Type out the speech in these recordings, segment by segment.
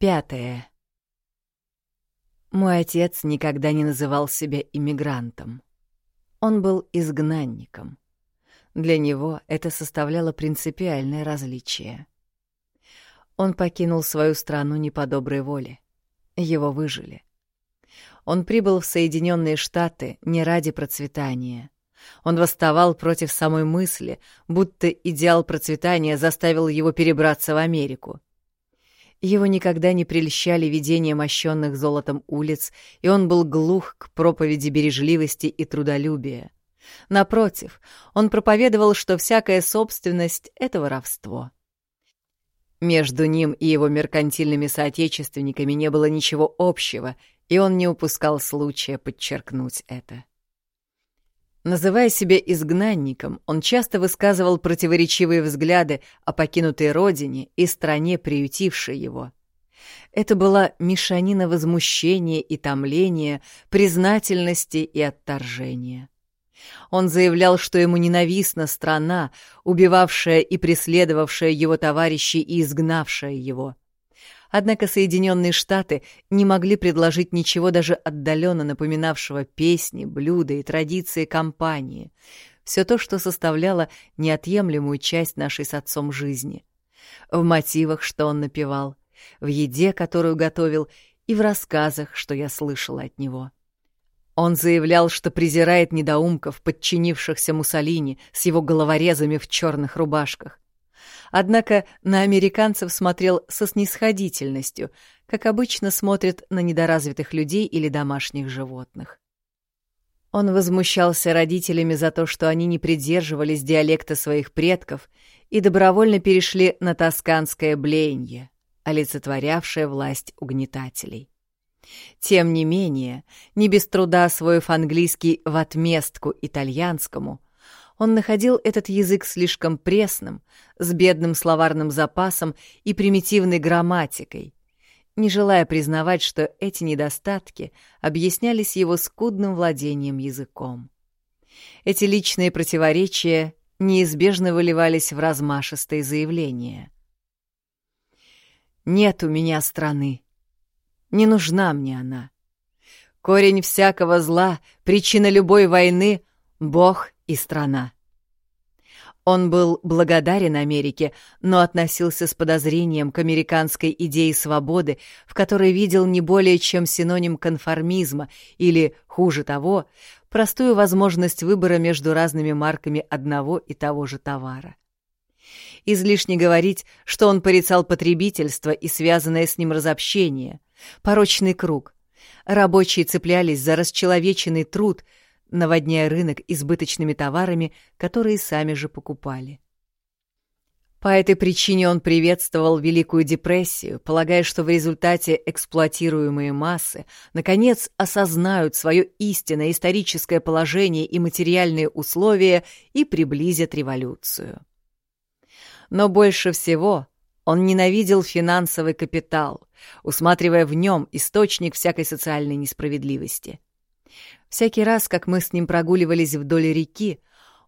Пятое. Мой отец никогда не называл себя иммигрантом. Он был изгнанником. Для него это составляло принципиальное различие. Он покинул свою страну не по доброй воле. Его выжили. Он прибыл в Соединенные Штаты не ради процветания. Он восставал против самой мысли, будто идеал процветания заставил его перебраться в Америку. Его никогда не прельщали видения мощенных золотом улиц, и он был глух к проповеди бережливости и трудолюбия. Напротив, он проповедовал, что всякая собственность — это воровство. Между ним и его меркантильными соотечественниками не было ничего общего, и он не упускал случая подчеркнуть это. Называя себя изгнанником, он часто высказывал противоречивые взгляды о покинутой родине и стране, приютившей его. Это была мешанина возмущения и томления, признательности и отторжения. Он заявлял, что ему ненавистна страна, убивавшая и преследовавшая его товарищей и изгнавшая его. Однако Соединенные Штаты не могли предложить ничего даже отдаленно напоминавшего песни, блюда и традиции компании. Все то, что составляло неотъемлемую часть нашей с отцом жизни. В мотивах, что он напевал, в еде, которую готовил, и в рассказах, что я слышала от него. Он заявлял, что презирает недоумков, подчинившихся Муссолини с его головорезами в черных рубашках. Однако на американцев смотрел со снисходительностью, как обычно смотрят на недоразвитых людей или домашних животных. Он возмущался родителями за то, что они не придерживались диалекта своих предков и добровольно перешли на тосканское блеяние, олицетворявшее власть угнетателей. Тем не менее, не без труда освоив английский в отместку итальянскому, он находил этот язык слишком пресным, с бедным словарным запасом и примитивной грамматикой, не желая признавать, что эти недостатки объяснялись его скудным владением языком. Эти личные противоречия неизбежно выливались в размашистые заявления. «Нет у меня страны. Не нужна мне она. Корень всякого зла, причина любой войны — Бог и страна. Он был благодарен Америке, но относился с подозрением к американской идее свободы, в которой видел не более чем синоним конформизма или, хуже того, простую возможность выбора между разными марками одного и того же товара. Излишне говорить, что он порицал потребительство и связанное с ним разобщение, порочный круг. Рабочие цеплялись за расчеловеченный труд — наводняя рынок избыточными товарами, которые сами же покупали. По этой причине он приветствовал Великую депрессию, полагая, что в результате эксплуатируемые массы наконец осознают свое истинное историческое положение и материальные условия и приблизят революцию. Но больше всего он ненавидел финансовый капитал, усматривая в нем источник всякой социальной несправедливости – Всякий раз, как мы с ним прогуливались вдоль реки,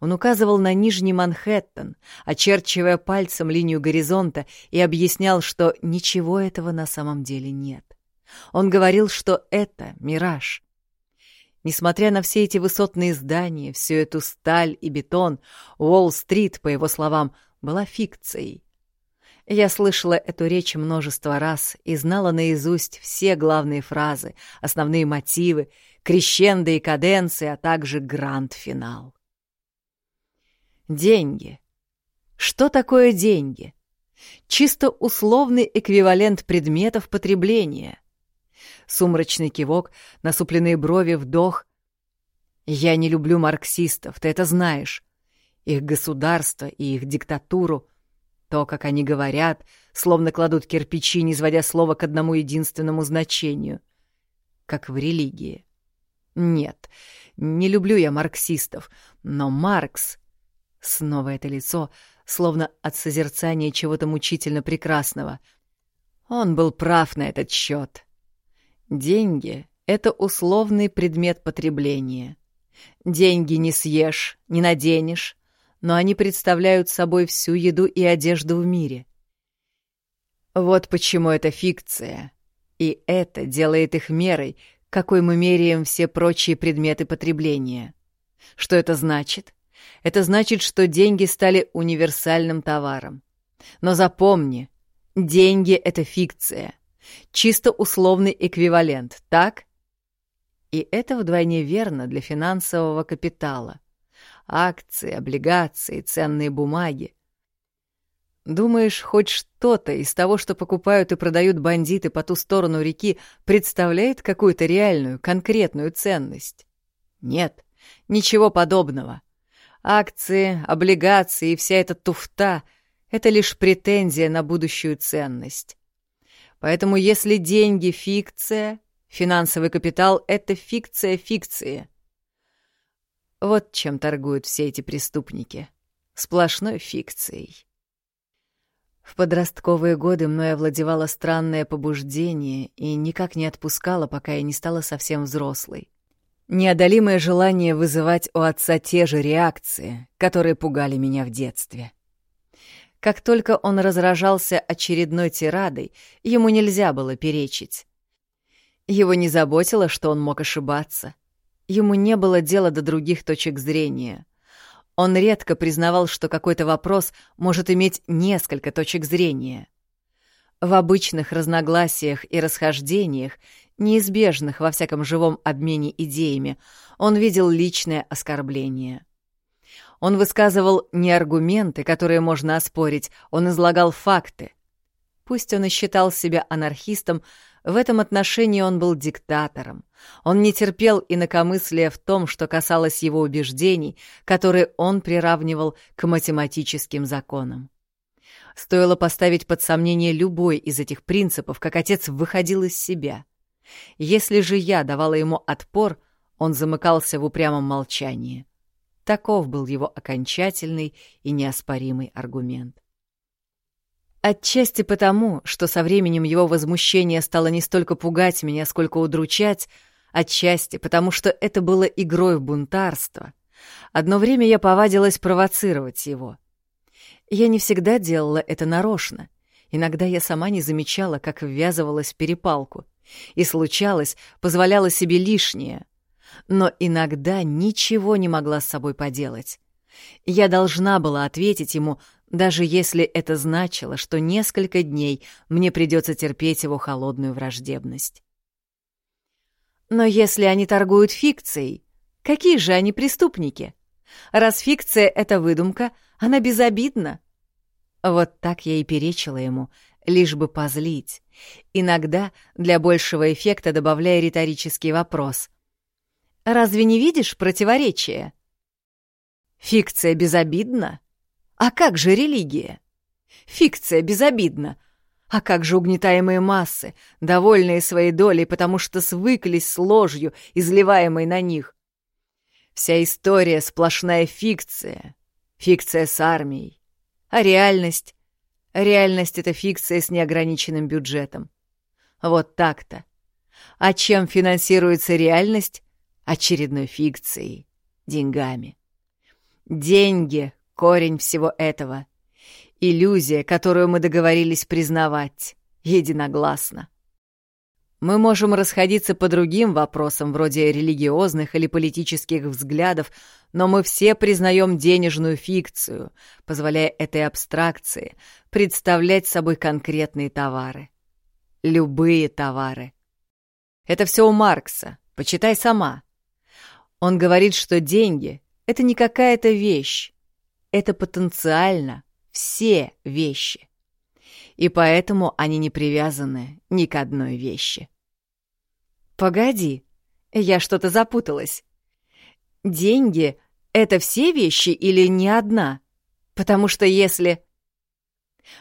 он указывал на Нижний Манхэттен, очерчивая пальцем линию горизонта и объяснял, что ничего этого на самом деле нет. Он говорил, что это мираж. Несмотря на все эти высотные здания, всю эту сталь и бетон, Уолл-стрит, по его словам, была фикцией. Я слышала эту речь множество раз и знала наизусть все главные фразы, основные мотивы крещенды и каденции, а также гранд-финал. Деньги. Что такое деньги? Чисто условный эквивалент предметов потребления. Сумрачный кивок, насупленные брови, вдох. Я не люблю марксистов, ты это знаешь. Их государство и их диктатуру, то, как они говорят, словно кладут кирпичи, не сводя слова к одному единственному значению, как в религии. Нет, не люблю я марксистов, но Маркс... Снова это лицо, словно от созерцания чего-то мучительно прекрасного. Он был прав на этот счет. Деньги — это условный предмет потребления. Деньги не съешь, не наденешь, но они представляют собой всю еду и одежду в мире. Вот почему это фикция. И это делает их мерой, какой мы меряем все прочие предметы потребления. Что это значит? Это значит, что деньги стали универсальным товаром. Но запомни, деньги — это фикция. Чисто условный эквивалент, так? И это вдвойне верно для финансового капитала. Акции, облигации, ценные бумаги. Думаешь, хоть что-то из того, что покупают и продают бандиты по ту сторону реки, представляет какую-то реальную, конкретную ценность? Нет, ничего подобного. Акции, облигации и вся эта туфта — это лишь претензия на будущую ценность. Поэтому если деньги — фикция, финансовый капитал — это фикция фикции. Вот чем торгуют все эти преступники. Сплошной фикцией. В подростковые годы мной овладевало странное побуждение и никак не отпускало, пока я не стала совсем взрослой. Неодолимое желание вызывать у отца те же реакции, которые пугали меня в детстве. Как только он разражался очередной тирадой, ему нельзя было перечить. Его не заботило, что он мог ошибаться. Ему не было дела до других точек зрения. Он редко признавал, что какой-то вопрос может иметь несколько точек зрения. В обычных разногласиях и расхождениях, неизбежных во всяком живом обмене идеями, он видел личное оскорбление. Он высказывал не аргументы, которые можно оспорить, он излагал факты. Пусть он и считал себя анархистом, в этом отношении он был диктатором. Он не терпел инакомыслия в том, что касалось его убеждений, которые он приравнивал к математическим законам. Стоило поставить под сомнение любой из этих принципов, как отец выходил из себя. Если же я давала ему отпор, он замыкался в упрямом молчании. Таков был его окончательный и неоспоримый аргумент. Отчасти потому, что со временем его возмущение стало не столько пугать меня, сколько удручать, отчасти потому, что это было игрой в бунтарство. Одно время я повадилась провоцировать его. Я не всегда делала это нарочно. Иногда я сама не замечала, как ввязывалась в перепалку. И случалось, позволяла себе лишнее. Но иногда ничего не могла с собой поделать. Я должна была ответить ему, даже если это значило, что несколько дней мне придется терпеть его холодную враждебность. Но если они торгуют фикцией, какие же они преступники? Раз фикция — это выдумка, она безобидна. Вот так я и перечила ему, лишь бы позлить, иногда для большего эффекта добавляя риторический вопрос. «Разве не видишь противоречия?» «Фикция безобидна?» А как же религия? Фикция безобидна. А как же угнетаемые массы, довольные своей долей, потому что свыклись с ложью, изливаемой на них? Вся история — сплошная фикция. Фикция с армией. А реальность? Реальность — это фикция с неограниченным бюджетом. Вот так-то. А чем финансируется реальность? Очередной фикцией. Деньгами. Деньги Корень всего этого — иллюзия, которую мы договорились признавать единогласно. Мы можем расходиться по другим вопросам, вроде религиозных или политических взглядов, но мы все признаем денежную фикцию, позволяя этой абстракции представлять собой конкретные товары. Любые товары. Это все у Маркса, почитай сама. Он говорит, что деньги — это не какая-то вещь, это потенциально все вещи. И поэтому они не привязаны ни к одной вещи. Погоди, я что-то запуталась. Деньги — это все вещи или не одна? Потому что если...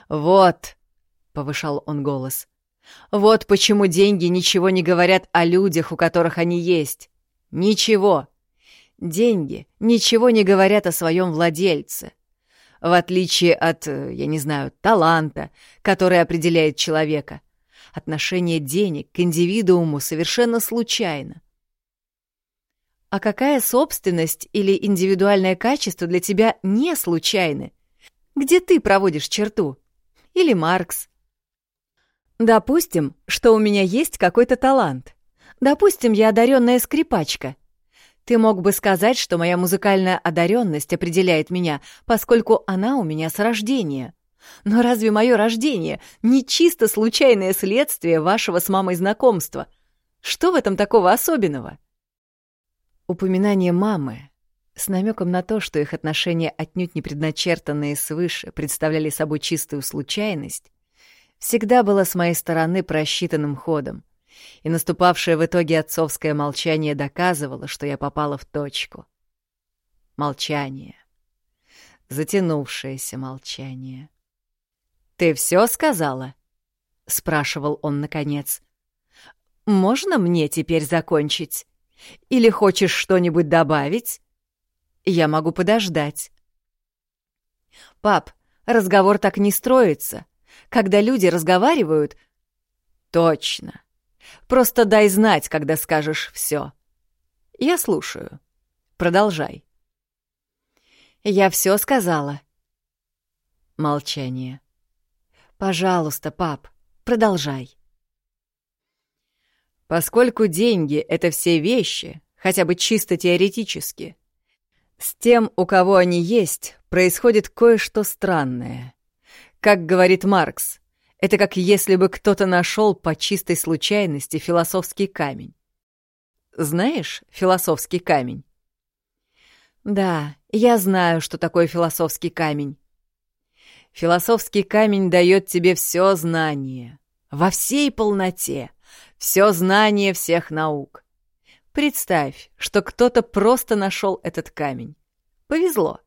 Вот, — повышал он голос, — вот почему деньги ничего не говорят о людях, у которых они есть. Ничего. Деньги ничего не говорят о своем владельце. В отличие от, э, я не знаю, таланта, который определяет человека. Отношение денег к индивидууму совершенно случайно. А какая собственность или индивидуальное качество для тебя не случайны? Где ты проводишь черту? Или Маркс? Допустим, что у меня есть какой-то талант. Допустим, я одаренная скрипачка. Ты мог бы сказать, что моя музыкальная одаренность определяет меня, поскольку она у меня с рождения. Но разве мое рождение не чисто случайное следствие вашего с мамой знакомства? Что в этом такого особенного? Упоминание мамы с намеком на то, что их отношения отнюдь не предначертанные свыше представляли собой чистую случайность, всегда было с моей стороны просчитанным ходом, и наступавшее в итоге отцовское молчание доказывало, что я попала в точку. Молчание. Затянувшееся молчание. «Ты все сказала?» — спрашивал он наконец. «Можно мне теперь закончить? Или хочешь что-нибудь добавить? Я могу подождать». «Пап, разговор так не строится. Когда люди разговаривают...» «Точно. Просто дай знать, когда скажешь все. Я слушаю. Продолжай». «Я все сказала». Молчание. «Пожалуйста, пап, продолжай». Поскольку деньги — это все вещи, хотя бы чисто теоретически, с тем, у кого они есть, происходит кое-что странное. Как говорит Маркс, это как если бы кто-то нашел по чистой случайности философский камень. Знаешь философский камень? Да, я знаю, что такое философский камень. Философский камень дает тебе все знание, во всей полноте, все знание всех наук. Представь, что кто-то просто нашел этот камень. Повезло.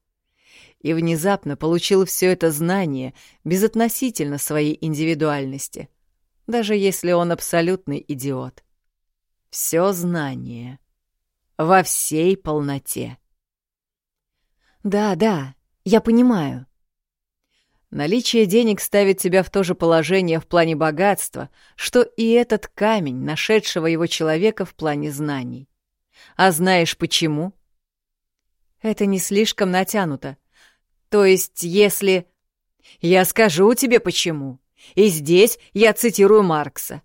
И внезапно получил все это знание безотносительно своей индивидуальности, даже если он абсолютный идиот. Все знание. Во всей полноте. Да, да, я понимаю. Наличие денег ставит тебя в то же положение в плане богатства, что и этот камень, нашедшего его человека в плане знаний. А знаешь почему? Это не слишком натянуто. То есть, если... Я скажу тебе почему. И здесь я цитирую Маркса.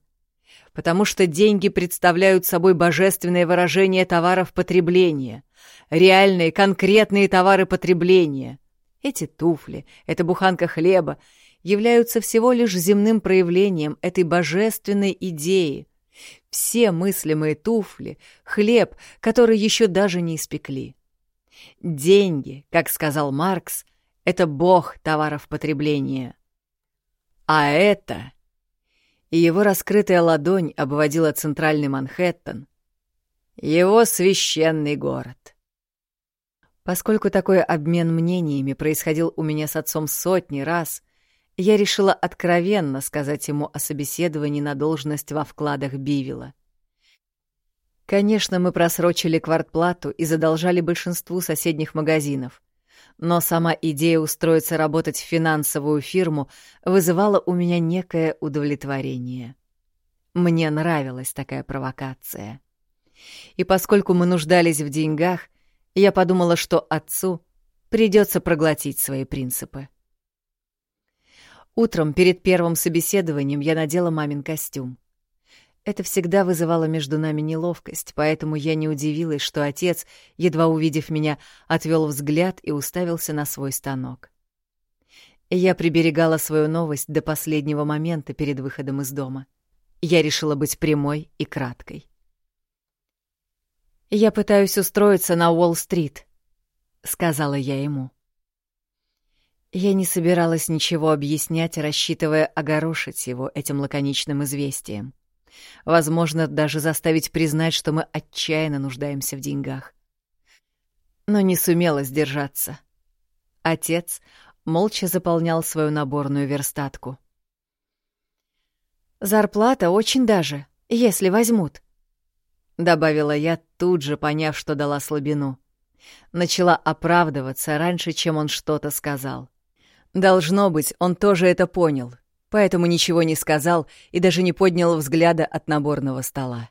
Потому что деньги представляют собой божественное выражение товаров потребления, реальные конкретные товары потребления — эти туфли, эта буханка хлеба являются всего лишь земным проявлением этой божественной идеи. Все мыслимые туфли, хлеб, который еще даже не испекли. Деньги, как сказал Маркс, это бог товаров потребления. А это... И его раскрытая ладонь обводила центральный Манхэттен, его священный город. Поскольку такой обмен мнениями происходил у меня с отцом сотни раз, я решила откровенно сказать ему о собеседовании на должность во вкладах Бивила. Конечно, мы просрочили квартплату и задолжали большинству соседних магазинов, но сама идея устроиться работать в финансовую фирму вызывала у меня некое удовлетворение. Мне нравилась такая провокация. И поскольку мы нуждались в деньгах, я подумала, что отцу придется проглотить свои принципы. Утром перед первым собеседованием я надела мамин костюм. Это всегда вызывало между нами неловкость, поэтому я не удивилась, что отец, едва увидев меня, отвел взгляд и уставился на свой станок. Я приберегала свою новость до последнего момента перед выходом из дома. Я решила быть прямой и краткой. «Я пытаюсь устроиться на Уолл-стрит», — сказала я ему. Я не собиралась ничего объяснять, рассчитывая огорошить его этим лаконичным известием. Возможно, даже заставить признать, что мы отчаянно нуждаемся в деньгах. Но не сумела сдержаться. Отец молча заполнял свою наборную верстатку. «Зарплата очень даже, если возьмут», — добавила я, тут же поняв, что дала слабину. Начала оправдываться раньше, чем он что-то сказал. Должно быть, он тоже это понял, поэтому ничего не сказал и даже не поднял взгляда от наборного стола.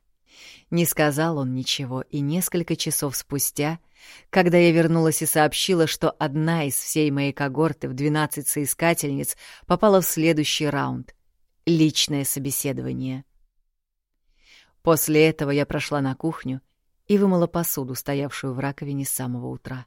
Не сказал он ничего, и несколько часов спустя, когда я вернулась и сообщила, что одна из всей моей когорты в двенадцать соискательниц попала в следующий раунд, личное собеседование. После этого я прошла на кухню и вымыла посуду, стоявшую в раковине с самого утра.